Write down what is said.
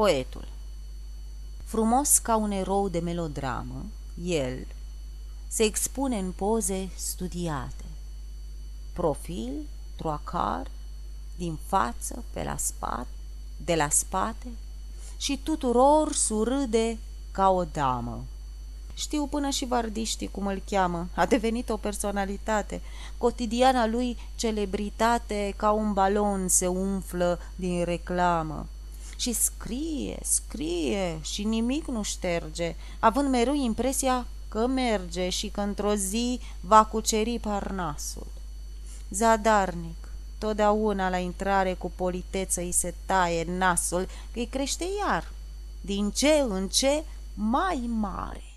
Poetul Frumos ca un erou de melodramă, el se expune în poze studiate. Profil, troacar, din față, pe la spate, de la spate și tuturor surâde ca o damă. Știu până și vardiștii cum îl cheamă. A devenit o personalitate. Cotidiana lui celebritate ca un balon se umflă din reclamă. Și scrie, scrie și nimic nu șterge, având mereu impresia că merge și că într-o zi va cuceri parnasul. Zadarnic, totdeauna la intrare cu politeță îi se taie nasul, că îi crește iar, din ce în ce mai mare.